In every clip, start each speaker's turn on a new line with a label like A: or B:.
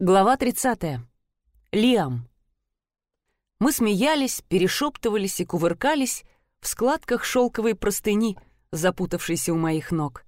A: Глава 30. Лиам. Мы смеялись, перешептывались и кувыркались в складках шелковой простыни, запутавшейся у моих ног.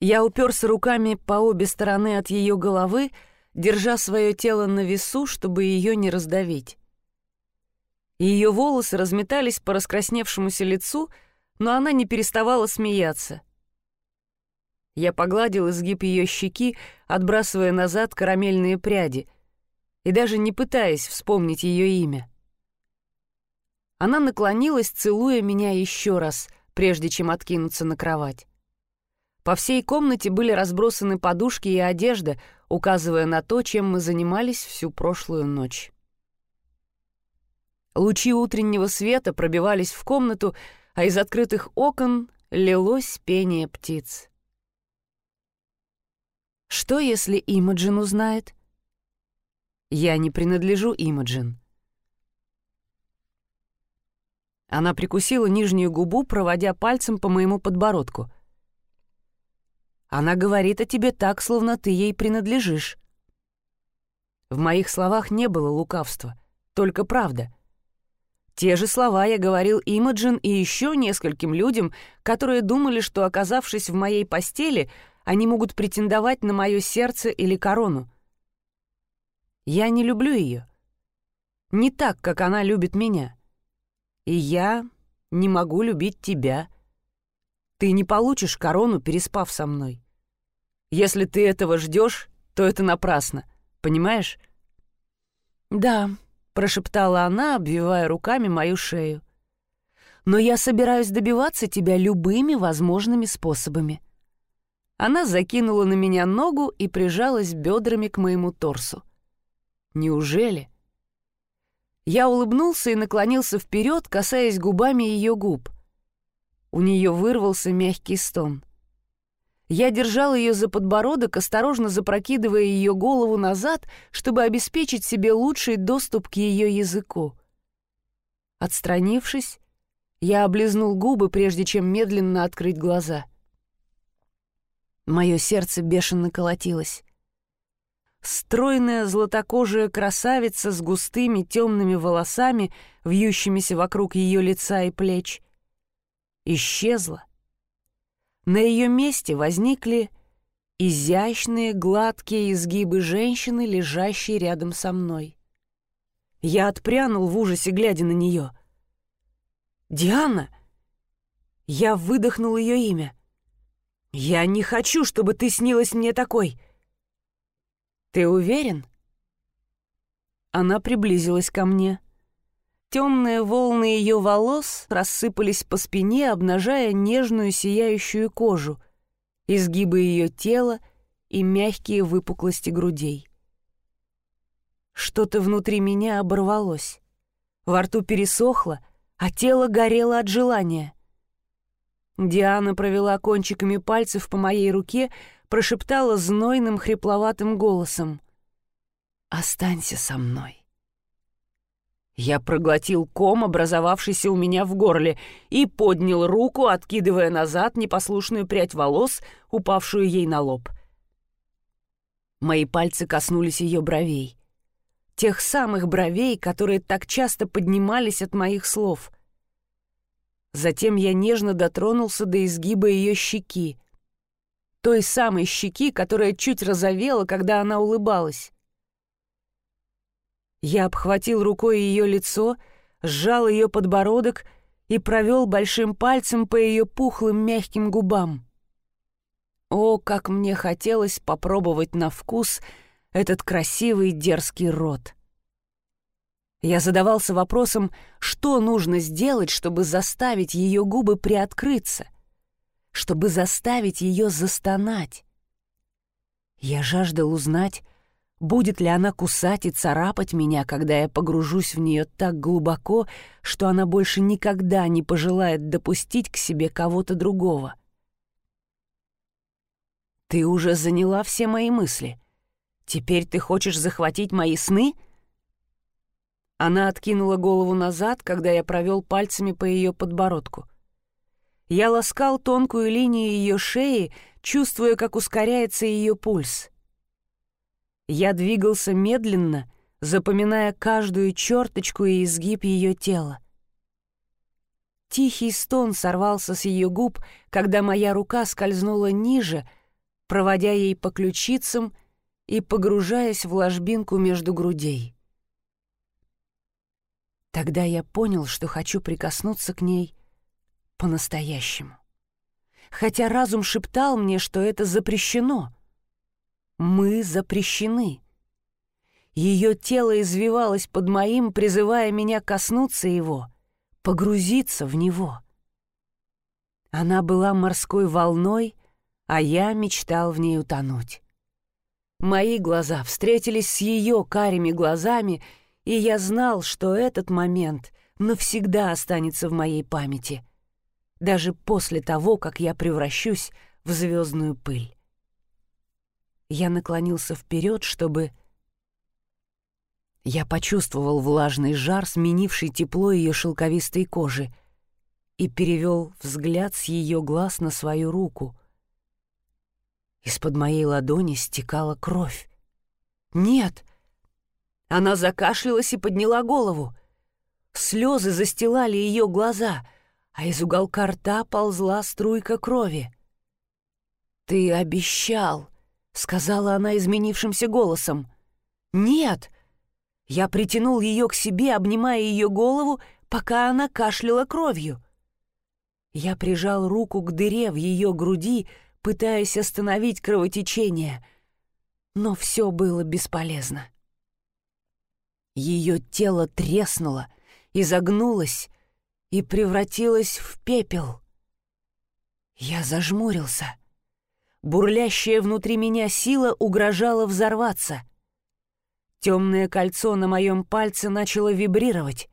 A: Я уперся руками по обе стороны от ее головы, держа свое тело на весу, чтобы ее не раздавить. Ее волосы разметались по раскрасневшемуся лицу, но она не переставала смеяться — я погладил изгиб ее щеки, отбрасывая назад карамельные пряди, и даже не пытаясь вспомнить ее имя. Она наклонилась, целуя меня еще раз, прежде чем откинуться на кровать. По всей комнате были разбросаны подушки и одежда, указывая на то, чем мы занимались всю прошлую ночь. Лучи утреннего света пробивались в комнату, а из открытых окон лилось пение птиц. Что, если Имаджин узнает? Я не принадлежу Имаджин. Она прикусила нижнюю губу, проводя пальцем по моему подбородку. Она говорит о тебе так, словно ты ей принадлежишь. В моих словах не было лукавства, только правда. Те же слова я говорил Имаджин и еще нескольким людям, которые думали, что, оказавшись в моей постели, они могут претендовать на мое сердце или корону. Я не люблю ее. Не так, как она любит меня. И я не могу любить тебя. Ты не получишь корону, переспав со мной. Если ты этого ждешь, то это напрасно. Понимаешь? «Да», — прошептала она, обвивая руками мою шею. «Но я собираюсь добиваться тебя любыми возможными способами». Она закинула на меня ногу и прижалась бедрами к моему торсу. Неужели? Я улыбнулся и наклонился вперед, касаясь губами ее губ. У нее вырвался мягкий стон. Я держал ее за подбородок, осторожно запрокидывая ее голову назад, чтобы обеспечить себе лучший доступ к ее языку. Отстранившись, я облизнул губы, прежде чем медленно открыть глаза — Мое сердце бешено колотилось. Стройная златокожая красавица с густыми темными волосами, вьющимися вокруг ее лица и плеч, исчезла. На ее месте возникли изящные гладкие изгибы женщины, лежащей рядом со мной. Я отпрянул в ужасе, глядя на нее. «Диана!» Я выдохнул ее имя — «Я не хочу, чтобы ты снилась мне такой!» «Ты уверен?» Она приблизилась ко мне. Темные волны ее волос рассыпались по спине, обнажая нежную сияющую кожу, изгибы ее тела и мягкие выпуклости грудей. Что-то внутри меня оборвалось. Во рту пересохло, а тело горело от желания — Диана провела кончиками пальцев по моей руке, прошептала знойным хрипловатым голосом. «Останься со мной». Я проглотил ком, образовавшийся у меня в горле, и поднял руку, откидывая назад непослушную прядь волос, упавшую ей на лоб. Мои пальцы коснулись ее бровей. Тех самых бровей, которые так часто поднимались от моих слов — Затем я нежно дотронулся до изгиба ее щеки. Той самой щеки, которая чуть розовела, когда она улыбалась. Я обхватил рукой ее лицо, сжал ее подбородок и провел большим пальцем по ее пухлым мягким губам. О, как мне хотелось попробовать на вкус этот красивый дерзкий рот! Я задавался вопросом, что нужно сделать, чтобы заставить ее губы приоткрыться, чтобы заставить ее застонать. Я жаждал узнать, будет ли она кусать и царапать меня, когда я погружусь в нее так глубоко, что она больше никогда не пожелает допустить к себе кого-то другого. «Ты уже заняла все мои мысли. Теперь ты хочешь захватить мои сны?» Она откинула голову назад, когда я провел пальцами по ее подбородку. Я ласкал тонкую линию ее шеи, чувствуя, как ускоряется ее пульс. Я двигался медленно, запоминая каждую черточку и изгиб ее тела. Тихий стон сорвался с ее губ, когда моя рука скользнула ниже, проводя ей по ключицам и погружаясь в ложбинку между грудей. Тогда я понял, что хочу прикоснуться к ней по-настоящему. Хотя разум шептал мне, что это запрещено. Мы запрещены. Ее тело извивалось под моим, призывая меня коснуться его, погрузиться в него. Она была морской волной, а я мечтал в ней утонуть. Мои глаза встретились с ее карими глазами, и я знал, что этот момент навсегда останется в моей памяти, даже после того, как я превращусь в звездную пыль. Я наклонился вперед, чтобы... Я почувствовал влажный жар, сменивший тепло ее шелковистой кожи, и перевел взгляд с ее глаз на свою руку. Из-под моей ладони стекала кровь. «Нет!» Она закашлялась и подняла голову. Слезы застилали ее глаза, а из уголка рта ползла струйка крови. «Ты обещал», — сказала она изменившимся голосом. «Нет!» Я притянул ее к себе, обнимая ее голову, пока она кашляла кровью. Я прижал руку к дыре в ее груди, пытаясь остановить кровотечение, но все было бесполезно. Ее тело треснуло, изогнулось и превратилось в пепел. Я зажмурился. Бурлящая внутри меня сила угрожала взорваться. Темное кольцо на моем пальце начало вибрировать.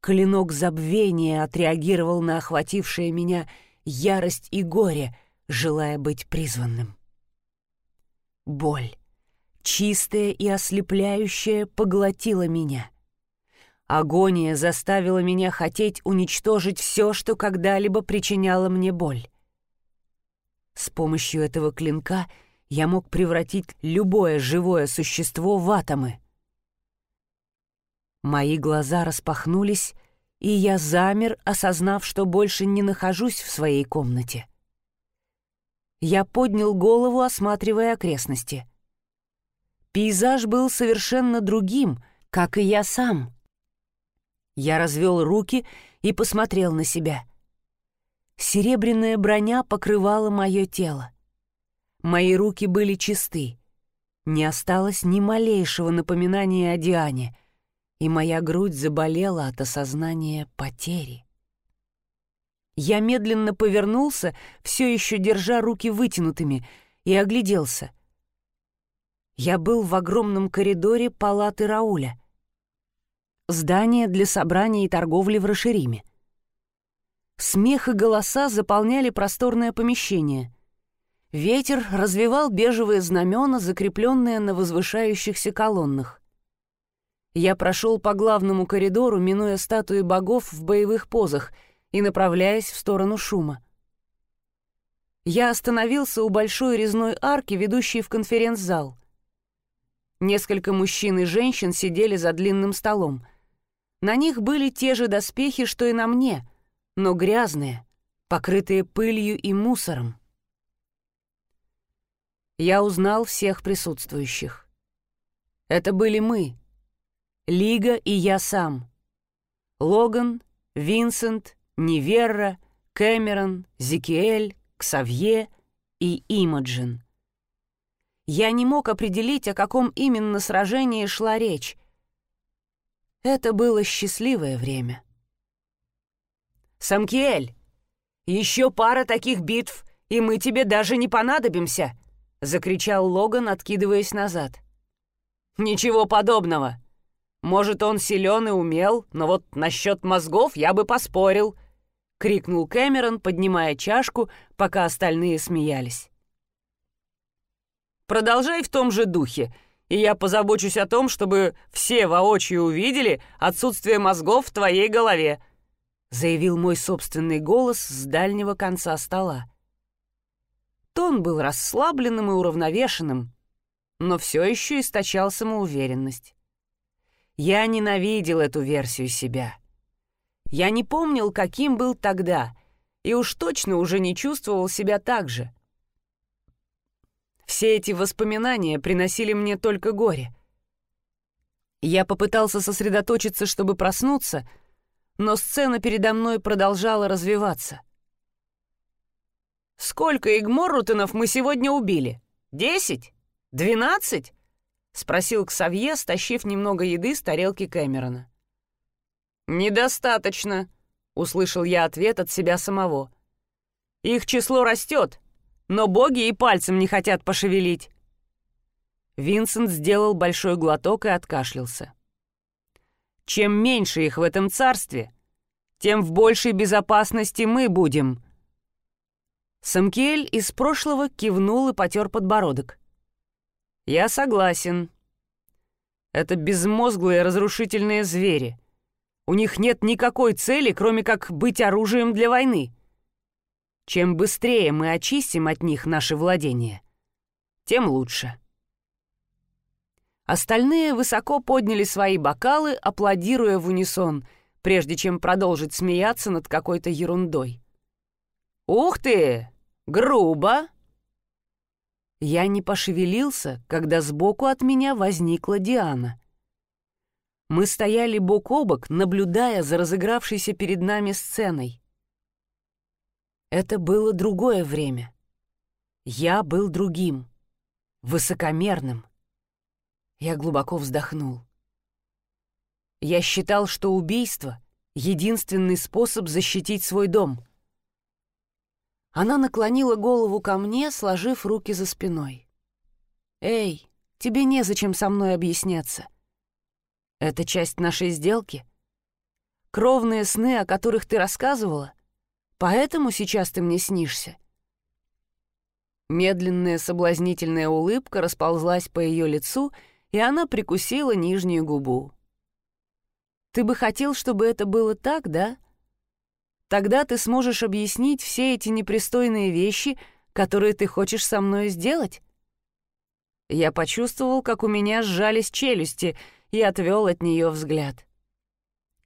A: Клинок забвения отреагировал на охватившее меня ярость и горе, желая быть призванным. Боль чистая и ослепляющая, поглотила меня. Агония заставила меня хотеть уничтожить все, что когда-либо причиняло мне боль. С помощью этого клинка я мог превратить любое живое существо в атомы. Мои глаза распахнулись, и я замер, осознав, что больше не нахожусь в своей комнате. Я поднял голову, осматривая окрестности — Пейзаж был совершенно другим, как и я сам. Я развел руки и посмотрел на себя. Серебряная броня покрывала мое тело. Мои руки были чисты. Не осталось ни малейшего напоминания о Диане, и моя грудь заболела от осознания потери. Я медленно повернулся, все еще держа руки вытянутыми, и огляделся. Я был в огромном коридоре палаты Рауля. Здание для собраний и торговли в Рашериме. Смех и голоса заполняли просторное помещение. Ветер развивал бежевые знамена, закрепленные на возвышающихся колоннах. Я прошел по главному коридору, минуя статуи богов в боевых позах и направляясь в сторону шума. Я остановился у большой резной арки, ведущей в конференц-зал. Несколько мужчин и женщин сидели за длинным столом. На них были те же доспехи, что и на мне, но грязные, покрытые пылью и мусором. Я узнал всех присутствующих. Это были мы, Лига и я сам. Логан, Винсент, Неверра, Кэмерон, Зикиэль, Ксавье и Имаджин — я не мог определить, о каком именно сражении шла речь. Это было счастливое время. «Самкиэль, еще пара таких битв, и мы тебе даже не понадобимся!» — закричал Логан, откидываясь назад. «Ничего подобного. Может, он силен и умел, но вот насчет мозгов я бы поспорил», — крикнул Кэмерон, поднимая чашку, пока остальные смеялись. Продолжай в том же духе, и я позабочусь о том, чтобы все воочию увидели отсутствие мозгов в твоей голове», — заявил мой собственный голос с дальнего конца стола. Тон был расслабленным и уравновешенным. но все еще источал самоуверенность. Я ненавидел эту версию себя. Я не помнил, каким был тогда, и уж точно уже не чувствовал себя так же. Все эти воспоминания приносили мне только горе. Я попытался сосредоточиться, чтобы проснуться, но сцена передо мной продолжала развиваться. «Сколько Игморрутенов мы сегодня убили? Десять? Двенадцать?» — спросил Ксавье, стащив немного еды с тарелки Кэмерона. «Недостаточно», — услышал я ответ от себя самого. «Их число растет, но боги и пальцем не хотят пошевелить». Винсент сделал большой глоток и откашлялся. «Чем меньше их в этом царстве, тем в большей безопасности мы будем». Самкель из прошлого кивнул и потер подбородок. «Я согласен. Это безмозглые разрушительные звери. У них нет никакой цели, кроме как быть оружием для войны. Чем быстрее мы очистим от них наши владения, тем лучше». Остальные высоко подняли свои бокалы, аплодируя в унисон, прежде чем продолжить смеяться над какой-то ерундой. «Ух ты! Грубо!» Я не пошевелился, когда сбоку от меня возникла Диана. Мы стояли бок о бок, наблюдая за разыгравшейся перед нами сценой. Это было другое время. Я был другим, высокомерным. Я глубоко вздохнул. Я считал, что убийство — единственный способ защитить свой дом. Она наклонила голову ко мне, сложив руки за спиной. «Эй, тебе незачем со мной объясняться. Это часть нашей сделки. Кровные сны, о которых ты рассказывала, поэтому сейчас ты мне снишься». Медленная соблазнительная улыбка расползлась по ее лицу, и она прикусила нижнюю губу. «Ты бы хотел, чтобы это было так, да?» Тогда ты сможешь объяснить все эти непристойные вещи, которые ты хочешь со мной сделать. Я почувствовал, как у меня сжались челюсти, и отвел от нее взгляд.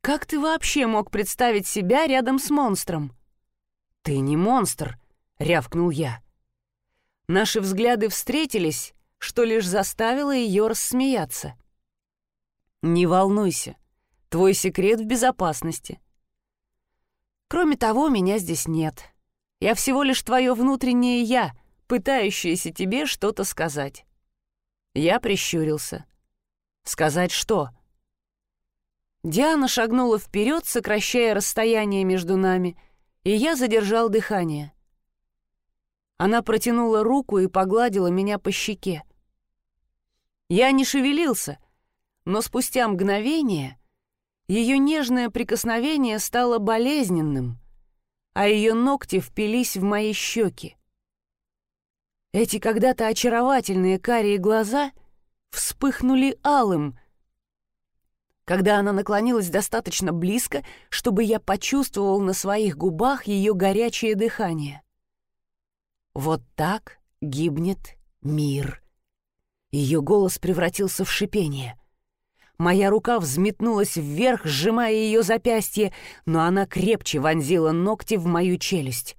A: Как ты вообще мог представить себя рядом с монстром? Ты не монстр, рявкнул я. Наши взгляды встретились, что лишь заставило ее рассмеяться. Не волнуйся, твой секрет в безопасности. Кроме того, меня здесь нет. Я всего лишь твое внутреннее «я», пытающееся тебе что-то сказать. Я прищурился. Сказать что? Диана шагнула вперед, сокращая расстояние между нами, и я задержал дыхание. Она протянула руку и погладила меня по щеке. Я не шевелился, но спустя мгновение ее нежное прикосновение стало болезненным, а ее ногти впились в мои щеки. Эти когда-то очаровательные карие глаза вспыхнули алым, когда она наклонилась достаточно близко, чтобы я почувствовал на своих губах ее горячее дыхание. Вот так гибнет мир. Ее голос превратился в шипение. Моя рука взметнулась вверх, сжимая ее запястье, но она крепче вонзила ногти в мою челюсть.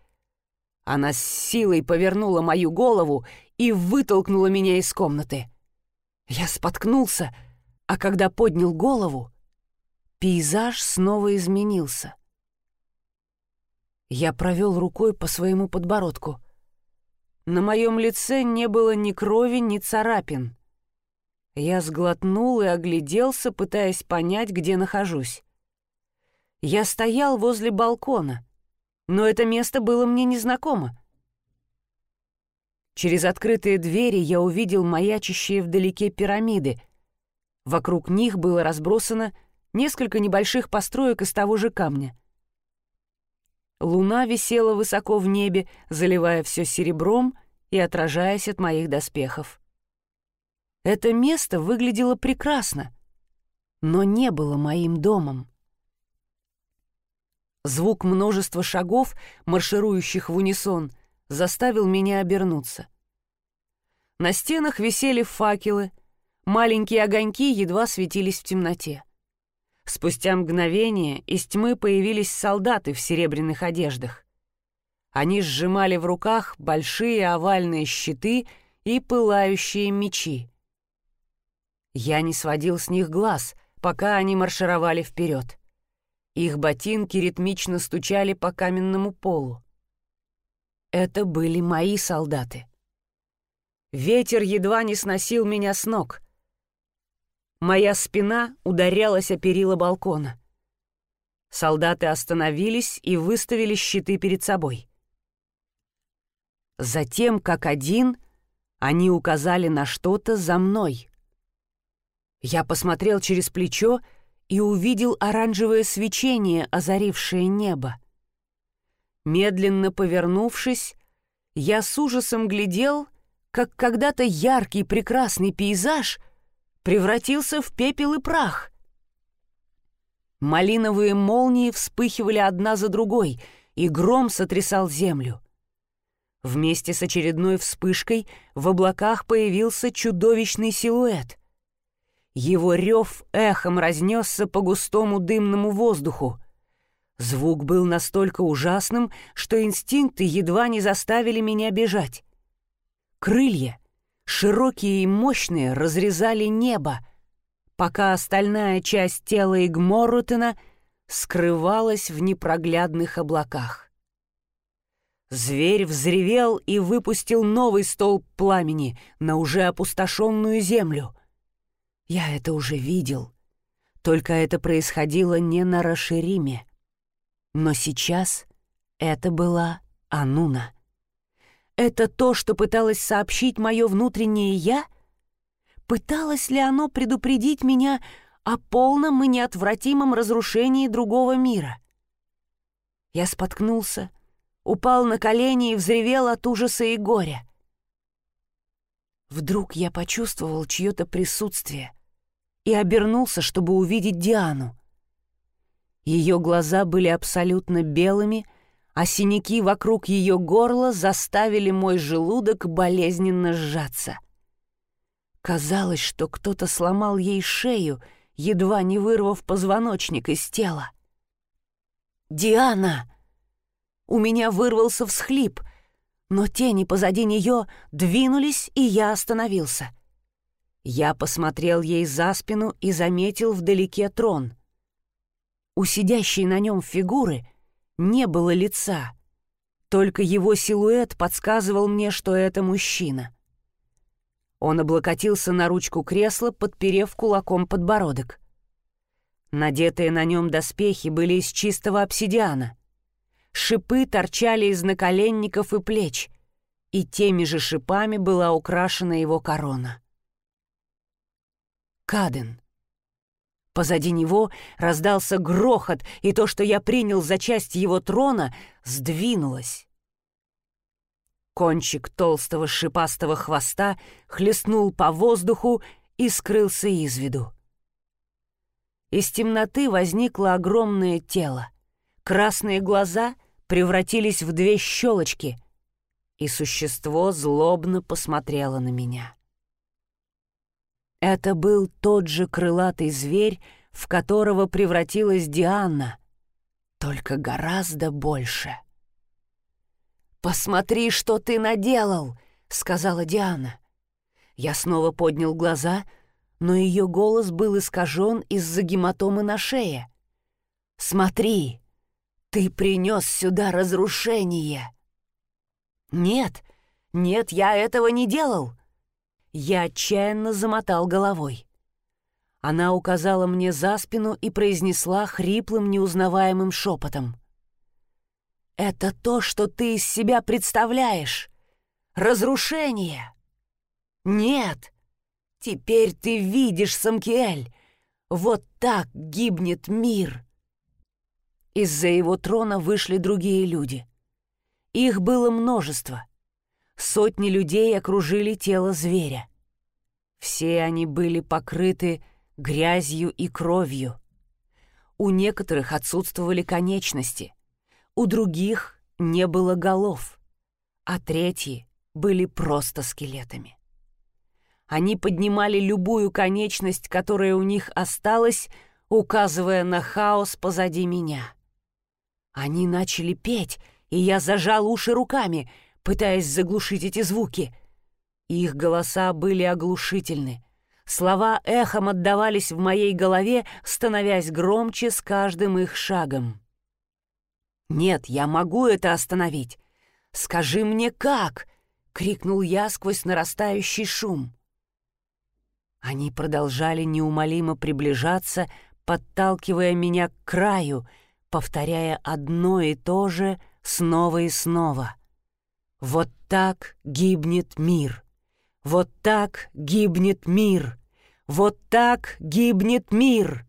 A: Она с силой повернула мою голову и вытолкнула меня из комнаты. Я споткнулся, а когда поднял голову, пейзаж снова изменился. Я провел рукой по своему подбородку. На моем лице не было ни крови, ни царапин. Я сглотнул и огляделся, пытаясь понять, где нахожусь. Я стоял возле балкона, но это место было мне незнакомо. Через открытые двери я увидел маячащие вдалеке пирамиды. Вокруг них было разбросано несколько небольших построек из того же камня. Луна висела высоко в небе, заливая все серебром и отражаясь от моих доспехов. Это место выглядело прекрасно, но не было моим домом. Звук множества шагов, марширующих в унисон, заставил меня обернуться. На стенах висели факелы, маленькие огоньки едва светились в темноте. Спустя мгновение из тьмы появились солдаты в серебряных одеждах. Они сжимали в руках большие овальные щиты и пылающие мечи. Я не сводил с них глаз, пока они маршировали вперед. Их ботинки ритмично стучали по каменному полу. Это были мои солдаты. Ветер едва не сносил меня с ног. Моя спина ударялась о перила балкона. Солдаты остановились и выставили щиты перед собой. Затем, как один, они указали на что-то за мной. Я посмотрел через плечо и увидел оранжевое свечение, озарившее небо. Медленно повернувшись, я с ужасом глядел, как когда-то яркий прекрасный пейзаж превратился в пепел и прах. Малиновые молнии вспыхивали одна за другой, и гром сотрясал землю. Вместе с очередной вспышкой в облаках появился чудовищный силуэт. Его рев эхом разнесся по густому дымному воздуху. Звук был настолько ужасным, что инстинкты едва не заставили меня бежать. Крылья, широкие и мощные, разрезали небо, пока остальная часть тела Игморрутена скрывалась в непроглядных облаках. Зверь взревел и выпустил новый столб пламени на уже опустошенную землю. Я это уже видел, только это происходило не на Рашириме. Но сейчас это была Ануна. Это то, что пыталось сообщить мое внутреннее «я»? Пыталось ли оно предупредить меня о полном и неотвратимом разрушении другого мира? Я споткнулся, упал на колени и взревел от ужаса и горя. Вдруг я почувствовал чье-то присутствие и обернулся, чтобы увидеть Диану. Ее глаза были абсолютно белыми, а синяки вокруг ее горла заставили мой желудок болезненно сжаться. Казалось, что кто-то сломал ей шею, едва не вырвав позвоночник из тела. «Диана!» У меня вырвался всхлип, но тени позади нее двинулись, и я остановился. Я посмотрел ей за спину и заметил вдалеке трон. У сидящей на нем фигуры не было лица, только его силуэт подсказывал мне, что это мужчина. Он облокотился на ручку кресла, подперев кулаком подбородок. Надетые на нем доспехи были из чистого обсидиана — Шипы торчали из наколенников и плеч, и теми же шипами была украшена его корона. Каден. Позади него раздался грохот, и то, что я принял за часть его трона, сдвинулось. Кончик толстого шипастого хвоста хлестнул по воздуху и скрылся из виду. Из темноты возникло огромное тело. Красные глаза превратились в две щелочки, и существо злобно посмотрело на меня. Это был тот же крылатый зверь, в которого превратилась Диана, только гораздо больше. «Посмотри, что ты наделал!» — сказала Диана. Я снова поднял глаза, но ее голос был искажен из-за гематомы на шее. «Смотри!» Ты принес сюда разрушение. Нет, нет, я этого не делал. Я отчаянно замотал головой. Она указала мне за спину и произнесла хриплым, неузнаваемым шепотом. «Это то, что ты из себя представляешь. Разрушение. Нет, теперь ты видишь, Самкиэль, вот так гибнет мир». Из-за его трона вышли другие люди. Их было множество. Сотни людей окружили тело зверя. Все они были покрыты грязью и кровью. У некоторых отсутствовали конечности, у других не было голов, а третьи были просто скелетами. Они поднимали любую конечность, которая у них осталась, указывая на хаос позади меня. Они начали петь, и я зажал уши руками, пытаясь заглушить эти звуки. Их голоса были оглушительны. Слова эхом отдавались в моей голове, становясь громче с каждым их шагом. «Нет, я могу это остановить. Скажи мне, как!» — крикнул я сквозь нарастающий шум. Они продолжали неумолимо приближаться, подталкивая меня к краю, повторяя одно и то же снова и снова. «Вот так гибнет мир! Вот так гибнет мир! Вот так гибнет мир!»